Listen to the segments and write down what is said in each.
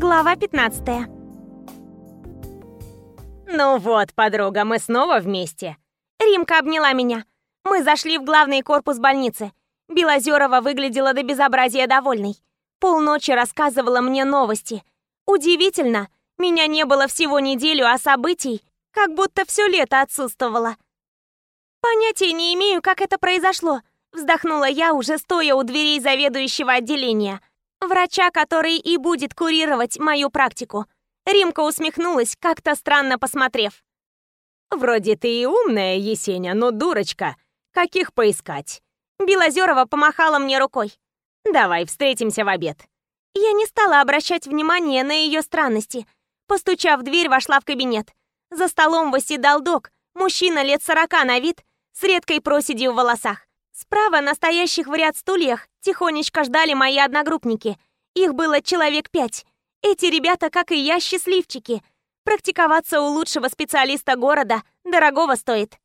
Глава 15 Ну вот, подруга, мы снова вместе. Римка обняла меня. Мы зашли в главный корпус больницы. Белозерова выглядела до безобразия довольной. Полночи рассказывала мне новости. Удивительно, меня не было всего неделю, а событий как будто все лето отсутствовало. Понятия не имею, как это произошло. Вздохнула я, уже стоя у дверей заведующего отделения. Врача, который и будет курировать мою практику. Римка усмехнулась, как-то странно посмотрев. «Вроде ты и умная, Есеня, но дурочка. Каких поискать?» Белозерова помахала мне рукой. «Давай встретимся в обед». Я не стала обращать внимания на ее странности. Постучав в дверь, вошла в кабинет. За столом восседал док, мужчина лет сорока на вид, с редкой проседью в волосах. Справа на стоящих в ряд стульях тихонечко ждали мои одногруппники. Их было человек пять. Эти ребята, как и я, счастливчики. Практиковаться у лучшего специалиста города дорогого стоит.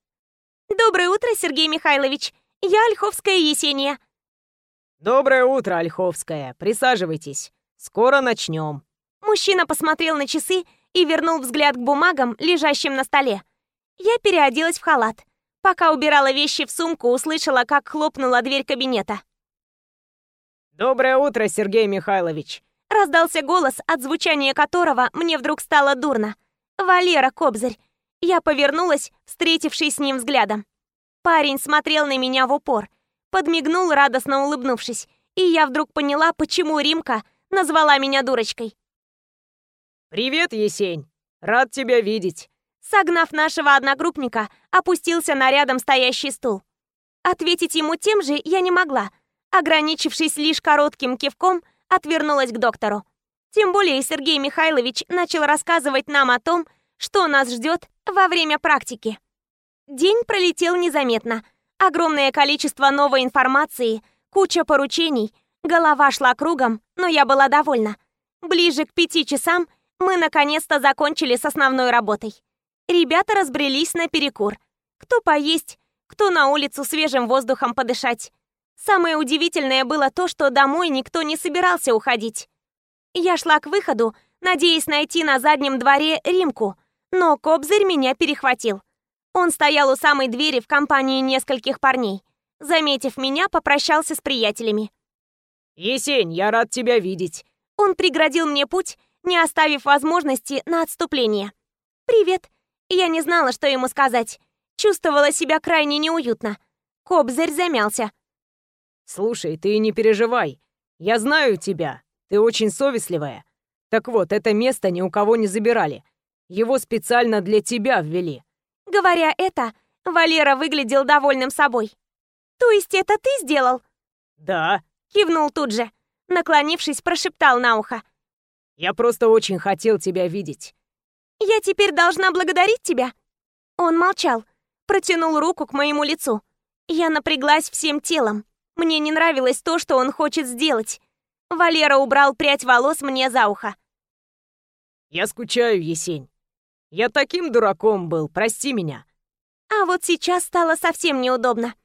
Доброе утро, Сергей Михайлович. Я Ольховская Есения. Доброе утро, Ольховская. Присаживайтесь. Скоро начнем. Мужчина посмотрел на часы и вернул взгляд к бумагам, лежащим на столе. Я переоделась в халат. Пока убирала вещи в сумку, услышала, как хлопнула дверь кабинета. «Доброе утро, Сергей Михайлович!» Раздался голос, от звучания которого мне вдруг стало дурно. «Валера Кобзарь!» Я повернулась, встретившись с ним взглядом. Парень смотрел на меня в упор, подмигнул, радостно улыбнувшись, и я вдруг поняла, почему Римка назвала меня дурочкой. «Привет, Есень! Рад тебя видеть!» Согнав нашего одногруппника, опустился на рядом стоящий стул. Ответить ему тем же я не могла. Ограничившись лишь коротким кивком, отвернулась к доктору. Тем более Сергей Михайлович начал рассказывать нам о том, что нас ждет во время практики. День пролетел незаметно. Огромное количество новой информации, куча поручений, голова шла кругом, но я была довольна. Ближе к пяти часам мы наконец-то закончили с основной работой. Ребята разбрелись на перекур. Кто поесть, кто на улицу свежим воздухом подышать. Самое удивительное было то, что домой никто не собирался уходить. Я шла к выходу, надеясь найти на заднем дворе Римку, но Кобзырь меня перехватил. Он стоял у самой двери в компании нескольких парней. Заметив меня, попрощался с приятелями. «Есень, я рад тебя видеть». Он преградил мне путь, не оставив возможности на отступление. «Привет», я не знала, что ему сказать. Чувствовала себя крайне неуютно. Кобзарь замялся. «Слушай, ты не переживай. Я знаю тебя. Ты очень совестливая. Так вот, это место ни у кого не забирали. Его специально для тебя ввели». Говоря это, Валера выглядел довольным собой. «То есть это ты сделал?» «Да», — кивнул тут же. Наклонившись, прошептал на ухо. «Я просто очень хотел тебя видеть. Я теперь должна благодарить тебя?» Он молчал, протянул руку к моему лицу. Я напряглась всем телом. Мне не нравилось то, что он хочет сделать. Валера убрал прядь волос мне за ухо. «Я скучаю, Есень. Я таким дураком был, прости меня». А вот сейчас стало совсем неудобно.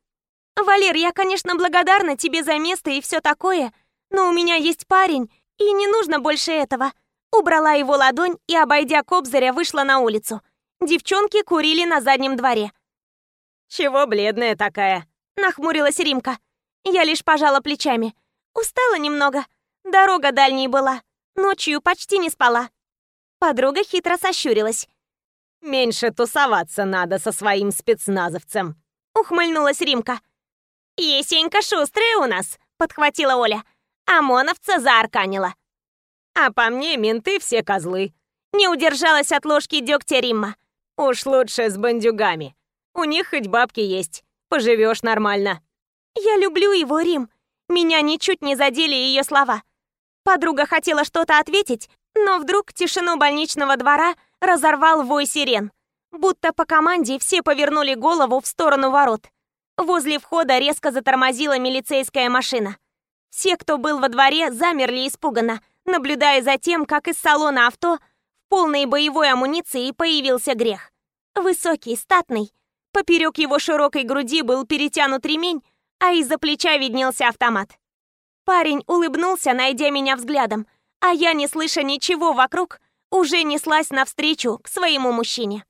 «Валер, я, конечно, благодарна тебе за место и все такое, но у меня есть парень, и не нужно больше этого. Убрала его ладонь и, обойдя Кобзаря, вышла на улицу. Девчонки курили на заднем дворе. «Чего бледная такая?» — нахмурилась Римка. Я лишь пожала плечами. Устала немного. Дорога дальней была. Ночью почти не спала. Подруга хитро сощурилась. «Меньше тусоваться надо со своим спецназовцем», — ухмыльнулась Римка. «Есенька шустрая у нас», — подхватила Оля. «ОМОНовца заарканила. А по мне менты все козлы. Не удержалась от ложки дегтя Римма. Уж лучше с бандюгами. У них хоть бабки есть. Поживешь нормально. Я люблю его, Рим. Меня ничуть не задели ее слова. Подруга хотела что-то ответить, но вдруг тишину больничного двора разорвал вой сирен. Будто по команде все повернули голову в сторону ворот. Возле входа резко затормозила милицейская машина. Все, кто был во дворе, замерли испуганно, наблюдая за тем, как из салона авто в полной боевой амуниции появился грех. Высокий, статный. Поперек его широкой груди был перетянут ремень, а из-за плеча виднелся автомат. Парень улыбнулся, найдя меня взглядом, а я, не слыша ничего вокруг, уже неслась навстречу к своему мужчине.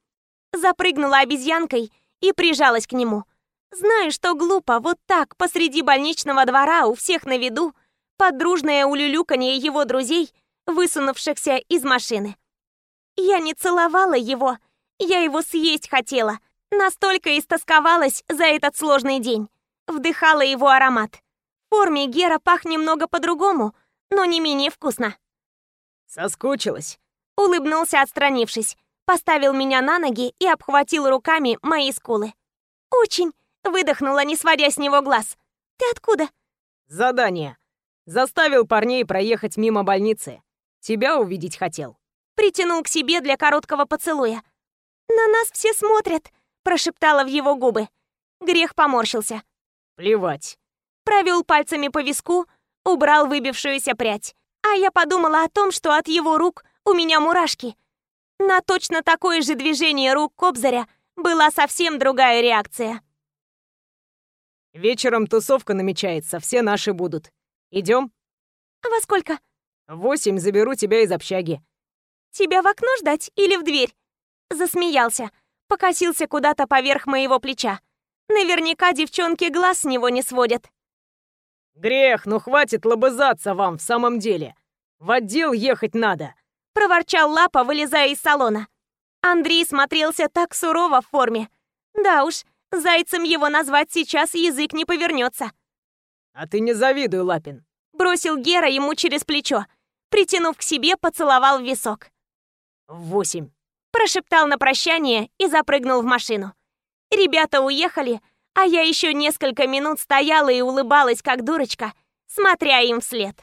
Запрыгнула обезьянкой и прижалась к нему. Знаю, что глупо вот так посреди больничного двора у всех на виду под дружное улюлюканье его друзей, высунувшихся из машины. Я не целовала его, я его съесть хотела. Настолько истосковалась за этот сложный день. Вдыхала его аромат. В форме Гера пах немного по-другому, но не менее вкусно. «Соскучилась?» Улыбнулся, отстранившись. Поставил меня на ноги и обхватил руками мои скулы. «Очень!» — выдохнула, не сводя с него глаз. «Ты откуда?» «Задание. Заставил парней проехать мимо больницы. Тебя увидеть хотел». Притянул к себе для короткого поцелуя. «На нас все смотрят», — прошептала в его губы. Грех поморщился. «Плевать». Провел пальцами по виску, убрал выбившуюся прядь. А я подумала о том, что от его рук у меня мурашки. На точно такое же движение рук Кобзаря была совсем другая реакция. «Вечером тусовка намечается, все наши будут. Идем?» «А во сколько?» «В восемь заберу тебя из общаги». «Тебя в окно ждать или в дверь?» Засмеялся, покосился куда-то поверх моего плеча. Наверняка девчонки глаз с него не сводят. «Грех, ну хватит лобызаться вам в самом деле. В отдел ехать надо!» Проворчал Лапа, вылезая из салона. Андрей смотрелся так сурово в форме. Да уж, зайцем его назвать сейчас язык не повернется. «А ты не завидуй, Лапин!» Бросил Гера ему через плечо. Притянув к себе, поцеловал в висок. «В восемь!» Прошептал на прощание и запрыгнул в машину. Ребята уехали, а я еще несколько минут стояла и улыбалась, как дурочка, смотря им вслед.